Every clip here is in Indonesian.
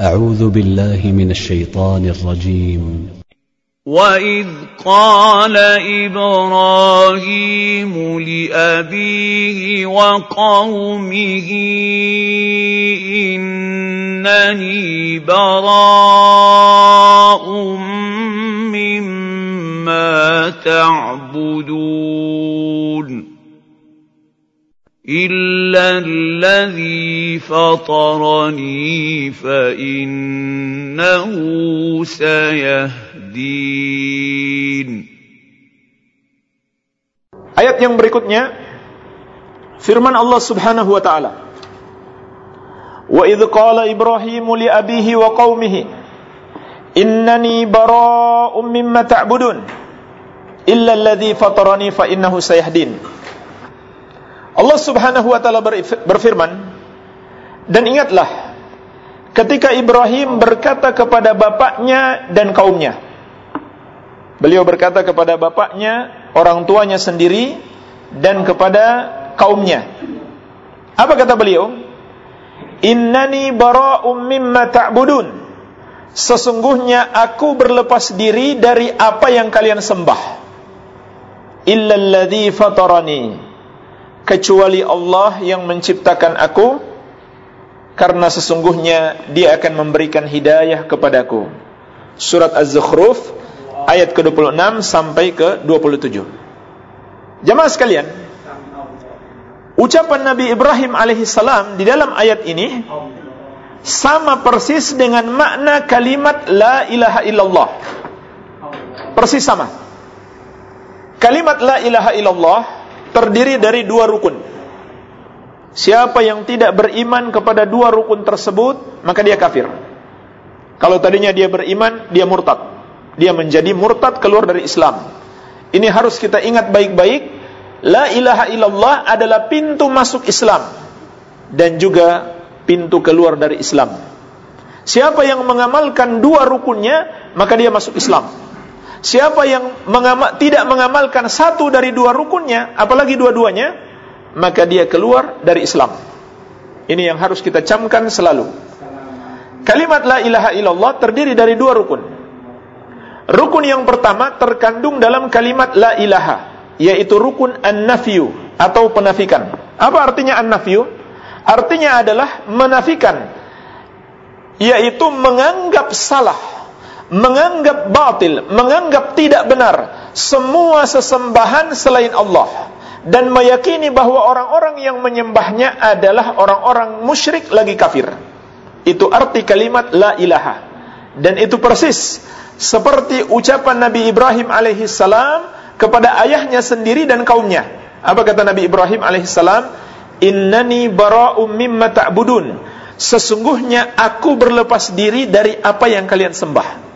أعوذ بالله من الشيطان الرجيم. وإذ قال إبراهيم لأبيه وقومه إنني براء مما تعبدون إلا الذي فطرني فإنه سيهدين Ayat yang berikutnya firman Allah Subhanahu wa taala. Wa idz qala Ibrahim li abihi wa qaumihi innani bara'um mimma ta'budun illa alladhi fatarani fa innahu sayahdin. Allah Subhanahu wa taala berfirman dan ingatlah ketika Ibrahim berkata kepada bapaknya dan kaumnya Beliau berkata kepada bapaknya, orang tuanya sendiri dan kepada kaumnya. Apa kata beliau? Innani bara'um mimma ta'budun. Sesungguhnya aku berlepas diri dari apa yang kalian sembah. Illa fatarani. Kecuali Allah yang menciptakan aku karena sesungguhnya dia akan memberikan hidayah kepadaku. Surat Az-Zukhruf ayat ke-26 sampai ke-27. Jamaah sekalian, ucapan Nabi Ibrahim alaihissalam di dalam ayat ini sama persis dengan makna kalimat la ilaha illallah. Persis sama. Kalimat la ilaha illallah terdiri dari dua rukun. Siapa yang tidak beriman kepada dua rukun tersebut, maka dia kafir. Kalau tadinya dia beriman, dia murtad. Dia menjadi murtad keluar dari Islam. Ini harus kita ingat baik-baik. La ilaha illallah adalah pintu masuk Islam dan juga pintu keluar dari Islam. Siapa yang mengamalkan dua rukunnya, maka dia masuk Islam. Siapa yang mengamal, tidak mengamalkan satu dari dua rukunnya, apalagi dua-duanya, maka dia keluar dari Islam. Ini yang harus kita camkan selalu. Kalimat la ilaha illallah terdiri dari dua rukun. Rukun yang pertama terkandung dalam kalimat la ilaha, yaitu rukun an-nafyu atau penafikan. Apa artinya an-nafyu? Artinya adalah menafikan, yaitu menganggap salah, menganggap batil, menganggap tidak benar semua sesembahan selain Allah dan meyakini bahwa orang-orang yang menyembahnya adalah orang-orang musyrik lagi kafir. Itu arti kalimat la ilaha. Dan itu persis seperti ucapan Nabi Ibrahim alaihissalam kepada ayahnya sendiri dan kaumnya. Apa kata Nabi Ibrahim alaihissalam? Innani bara'um mimma ta'budun. Sesungguhnya aku berlepas diri dari apa yang kalian sembah.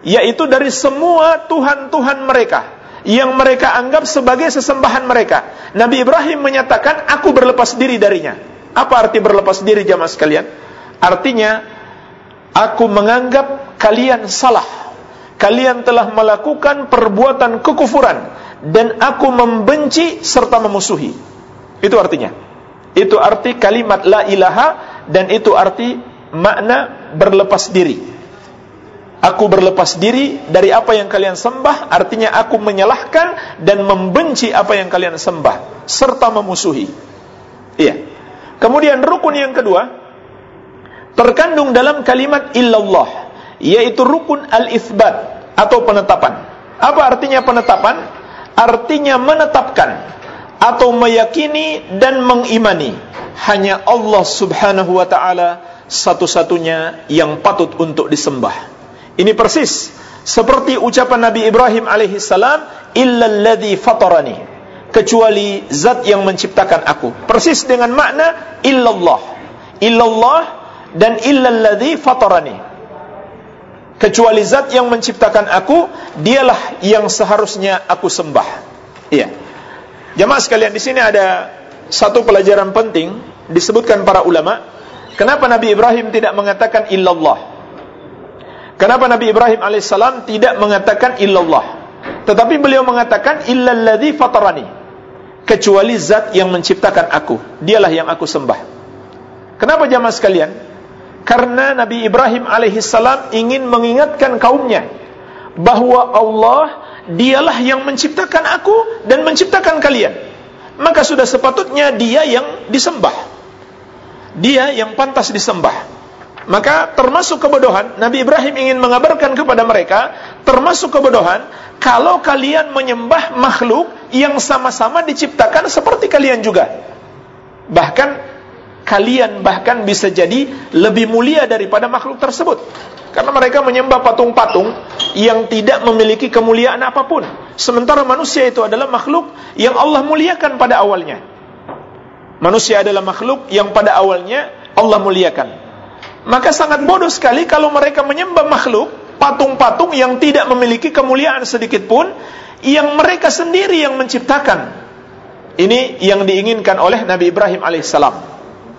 Yaitu dari semua tuhan-tuhan mereka yang mereka anggap sebagai sesembahan mereka. Nabi Ibrahim menyatakan aku berlepas diri darinya. Apa arti berlepas diri jamaah sekalian? Artinya aku menganggap kalian salah. Kalian telah melakukan perbuatan kekufuran dan aku membenci serta memusuhi. Itu artinya. Itu arti kalimat la ilaha dan itu arti makna berlepas diri. Aku berlepas diri dari apa yang kalian sembah, artinya aku menyalahkan dan membenci apa yang kalian sembah serta memusuhi. Iya. Kemudian rukun yang kedua terkandung dalam kalimat illallah, yaitu rukun al-itsbat atau penetapan. Apa artinya penetapan? Artinya menetapkan atau meyakini dan mengimani hanya Allah Subhanahu wa taala satu-satunya yang patut untuk disembah. Ini persis seperti ucapan Nabi Ibrahim alaihi salam, "Illalladzi fatarani." Kecuali zat yang menciptakan aku. Persis dengan makna illallah. Illallah dan illalladzi fatarani. Kecuali zat yang menciptakan aku, dialah yang seharusnya aku sembah. Iya. Jamaah sekalian di sini ada satu pelajaran penting disebutkan para ulama. Kenapa Nabi Ibrahim tidak mengatakan illallah? Kenapa Nabi Ibrahim alaihissalam tidak mengatakan illallah? Tetapi beliau mengatakan illalladzi fatarani. Kecuali zat yang menciptakan aku, dialah yang aku sembah. Kenapa jamaah sekalian? Karena Nabi Ibrahim alaihissalam ingin mengingatkan kaumnya bahwa Allah dialah yang menciptakan aku dan menciptakan kalian. Maka sudah sepatutnya dia yang disembah. Dia yang pantas disembah. Maka termasuk kebodohan Nabi Ibrahim ingin mengabarkan kepada mereka termasuk kebodohan kalau kalian menyembah makhluk yang sama-sama diciptakan seperti kalian juga. Bahkan kalian bahkan bisa jadi lebih mulia daripada makhluk tersebut. Karena mereka menyembah patung-patung yang tidak memiliki kemuliaan apa pun. Sementara manusia itu adalah makhluk yang Allah muliakan pada awalnya. Manusia adalah makhluk yang pada awalnya Allah muliakan. Maka sangat bodoh sekali kalau mereka menyembah makhluk, patung-patung yang tidak memiliki kemuliaan sedikit pun, yang mereka sendiri yang menciptakan. Ini yang diinginkan oleh Nabi Ibrahim alaihissalam.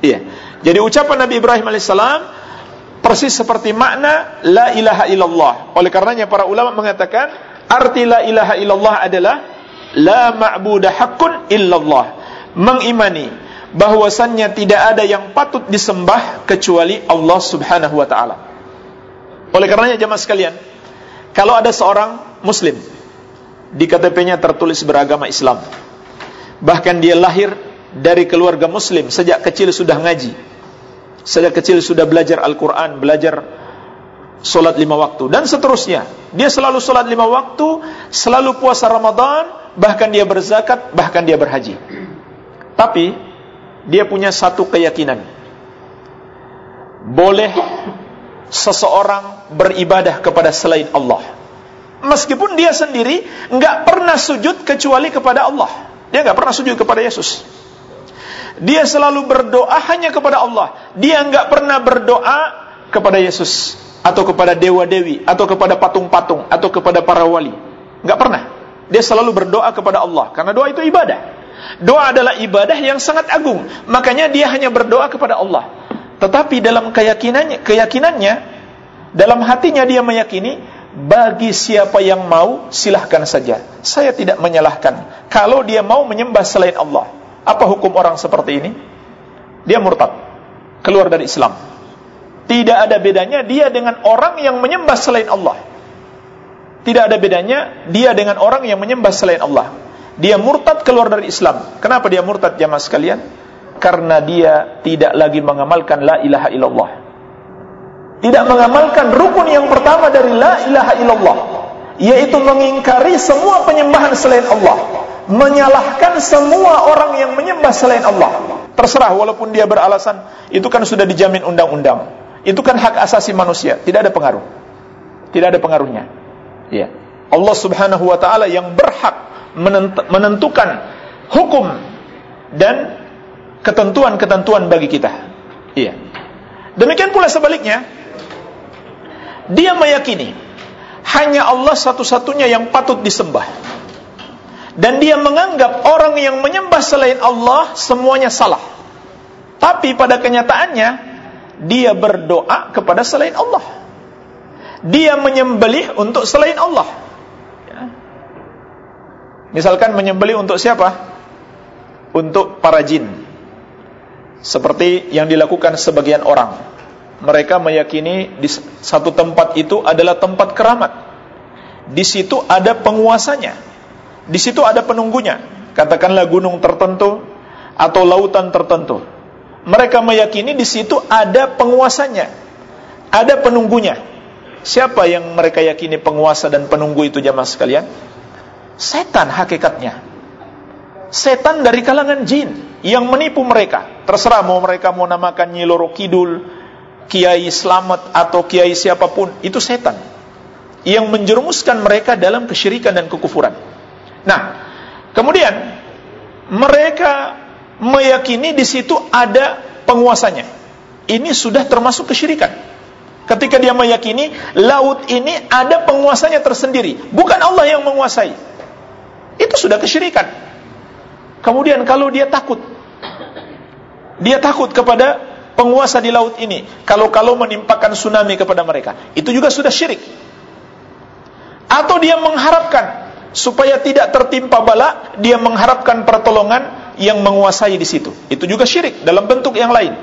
Iya. Jadi ucapan Nabi Ibrahim alaihissalam persis seperti makna la ilaha illallah. Oleh karenanya para ulama mengatakan arti la ilaha illallah adalah la ma'budu haqqun illallah. Mengimani bahwasannya tidak ada yang patut disembah kecuali Allah Subhanahu wa taala. Oleh karenanya jemaah sekalian, kalau ada seorang muslim di KTP-nya tertulis beragama Islam, bahkan dia lahir dari keluarga muslim sejak kecil sudah ngaji, sejak kecil sudah belajar Al-Quran, belajar solat lima waktu dan seterusnya. Dia selalu solat lima waktu, selalu puasa Ramadan, bahkan dia berzakat, bahkan dia berhaji. Tapi dia punya satu keyakinan. Boleh seseorang beribadah kepada selain Allah. Meskipun dia sendiri nggak pernah sujud kecuali kepada Allah. Dia nggak pernah sujud kepada Yesus. Dia selalu berdoa hanya kepada Allah. Dia nggak pernah berdoa kepada Yesus atau kepada dewa dewi atau kepada patung-patung atau kepada para wali. Nggak pernah. Dia selalu berdoa kepada Allah karena doa itu ibadah. Doa adalah ibadah yang sangat agung. Makanya dia hanya berdoa kepada Allah. Tetapi dalam keyakinannya, keyakinannya dalam hatinya dia meyakini bagi siapa yang mau silahkan saja. Saya tidak menyalahkan. Kalau dia mau menyembah selain Allah, apa hukum orang seperti ini? Dia murtad, keluar dari Islam. Tidak ada bedanya dia dengan orang yang menyembah selain Allah. Tidak ada bedanya dia dengan orang yang menyembah selain Allah dia murtad keluar dari Islam. Kenapa dia murtad jamaah sekalian? Karena dia tidak lagi mengamalkan la ilaha illallah. Tidak mengamalkan rukun yang pertama dari la ilaha illallah, yaitu mengingkari semua penyembahan selain Allah, menyalahkan semua orang yang menyembah selain Allah. Terserah walaupun dia beralasan itu kan sudah dijamin undang-undang. Itu kan hak asasi manusia, tidak ada pengaruh. Tidak ada pengaruhnya. Ya. Allah Subhanahu wa taala yang berhak menentukan hukum dan ketentuan-ketentuan bagi kita. Iya. Demikian pula sebaliknya, dia meyakini hanya Allah satu-satunya yang patut disembah. Dan dia menganggap orang yang menyembah selain Allah semuanya salah. Tapi pada kenyataannya dia berdoa kepada selain Allah. Dia menyembelih untuk selain Allah. Misalkan menyembeli untuk siapa? Untuk para jin. Seperti yang dilakukan sebagian orang. Mereka meyakini di satu tempat itu adalah tempat keramat. Di situ ada penguasanya. Di situ ada penunggunya. Katakanlah gunung tertentu atau lautan tertentu. Mereka meyakini di situ ada penguasanya. Ada penunggunya. Siapa yang mereka yakini penguasa dan penunggu itu jamaah sekalian? Setan hakikatnya. Setan dari kalangan jin yang menipu mereka. Terserah mau mereka mau namakan Nyi Loro Kidul, Kiai Slamet atau Kiai siapa pun, itu setan. Yang menjerumuskan mereka dalam kesyirikan dan kekufuran. Nah, kemudian mereka meyakini di situ ada penguasanya. Ini sudah termasuk kesyirikan. Ketika dia meyakini laut ini ada penguasanya tersendiri, bukan Allah yang menguasai. Itu sudah kesyirikan. Kemudian kalau dia takut, dia takut kepada penguasa di laut ini. Kalau-kalau menimpakan tsunami kepada mereka, itu juga sudah syirik. Atau dia mengharapkan supaya tidak tertimpa bala, dia mengharapkan pertolongan yang menguasai di situ. Itu juga syirik dalam bentuk yang lain.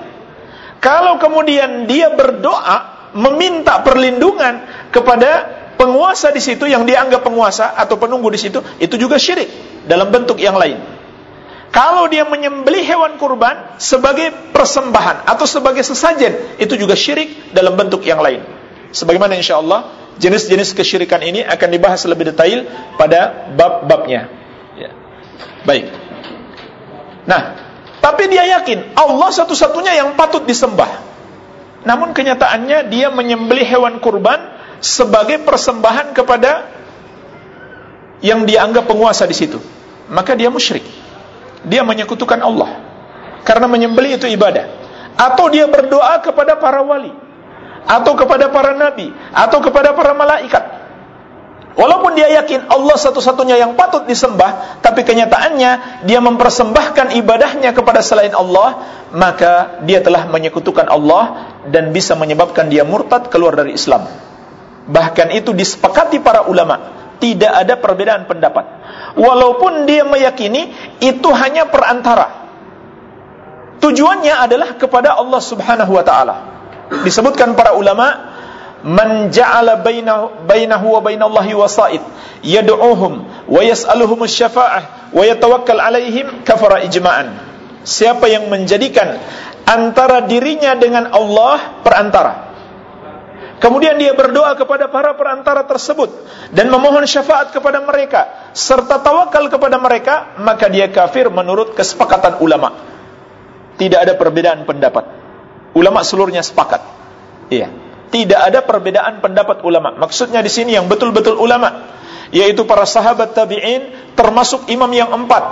Kalau kemudian dia berdoa meminta perlindungan kepada penguasa di situ yang dianggap penguasa atau penunggu di situ, itu juga syirik dalam bentuk yang lain. Kalau dia menyembelih hewan kurban sebagai persembahan atau sebagai sesajen, itu juga syirik dalam bentuk yang lain. Sebagaimana insya Allah jenis-jenis kesyirikan ini akan dibahas lebih detail pada bab-babnya. Ya. Baik. Nah, tapi dia yakin Allah satu-satunya yang patut disembah. Namun kenyataannya dia menyembelih hewan kurban sebagai persembahan kepada yang dianggap penguasa di situ. Maka dia musyrik. Dia menyekutukan Allah. Karena menyembelih itu ibadah. Atau dia berdoa kepada para wali. Atau kepada para nabi. Atau kepada para malaikat. Walaupun dia yakin Allah satu-satunya yang patut disembah tapi kenyataannya dia mempersembahkan ibadahnya kepada selain Allah maka dia telah menyekutukan Allah dan bisa menyebabkan dia murtad keluar dari Islam bahkan itu disepakati para ulama tidak ada perbedaan pendapat. Walaupun dia meyakini itu hanya perantara. Tujuannya adalah kepada Allah Subhanahu wa taala. Disebutkan para ulama, "Man ja'ala bainahu bainahu wa bainallahi wasa'id, yad'uuhum wa yas'aluhum asy-syafa'ah wa yatawakkal 'alaihim kafara ijma'an." Siapa yang menjadikan antara dirinya dengan Allah perantara Kemudian dia berdoa kepada para perantara tersebut dan memohon syafaat kepada mereka serta tawakal kepada mereka, maka dia kafir menurut kesepakatan ulama. Tidak ada perbedaan pendapat. Ulama seluruhnya sepakat. Iya. Tidak ada perbedaan pendapat ulama. Maksudnya di sini yang betul-betul ulama, yaitu para sahabat tabi'in termasuk imam yang empat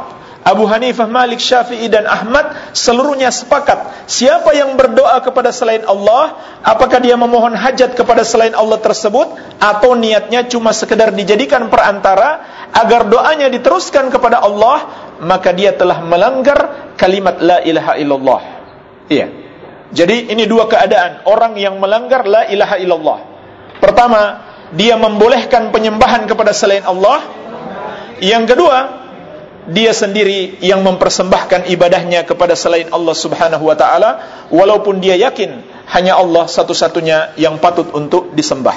Abu Hanifah, Malik, Syafi'i dan Ahmad seluruhnya sepakat. Siapa yang berdoa kepada selain Allah, apakah dia memohon hajat kepada selain Allah tersebut atau niatnya cuma sekedar dijadikan perantara agar doanya diteruskan kepada Allah, maka dia telah melanggar kalimat la ilaha illallah. Iya. Jadi ini dua keadaan orang yang melanggar la ilaha illallah. Pertama, dia membolehkan penyembahan kepada selain Allah. Yang kedua, dia sendiri yang mempersembahkan ibadahnya kepada selain Allah Subhanahu wa taala walaupun dia yakin hanya Allah satu-satunya yang patut untuk disembah.